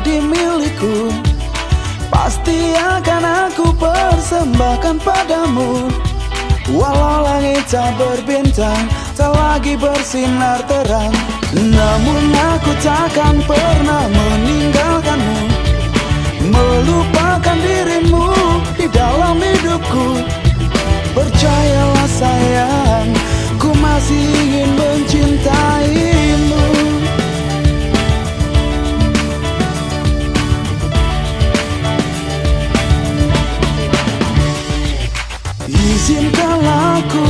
jadi milikku. Pasti akan aku persembahkan padamu. Walau langit tak berbintang Tak lagi bersinar terang. Namun aku takkan pernah meninggalkanmu. Melupakan dirimu di dalam hidupku. Percayalah sayang Ku masih ingin Izinkanlah aku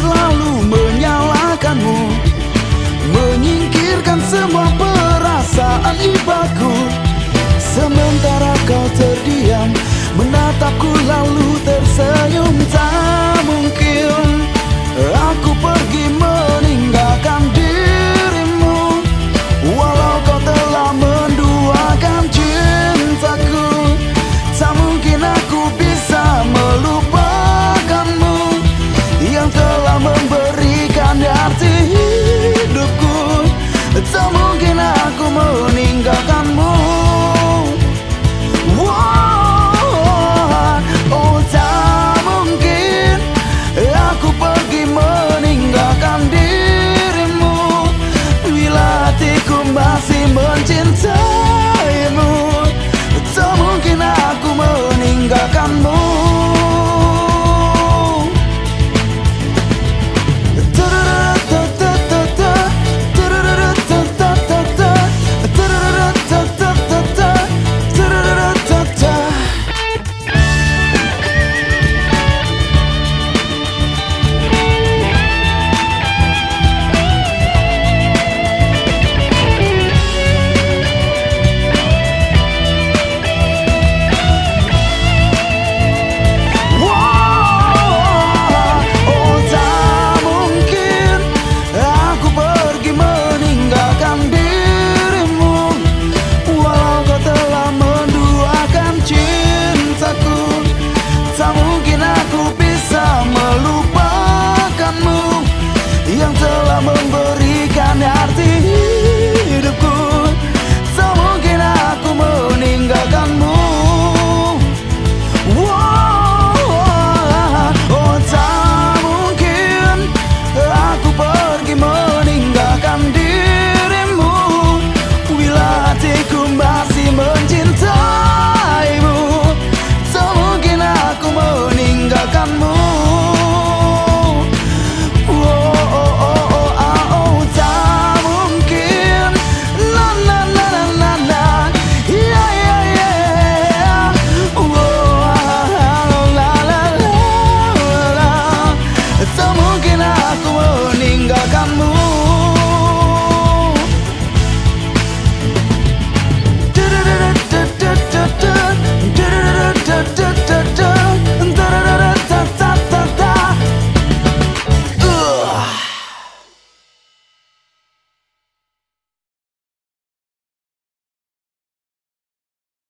selalu menyalahkanmu Menyingkirkan semua perasaan ibaku in time.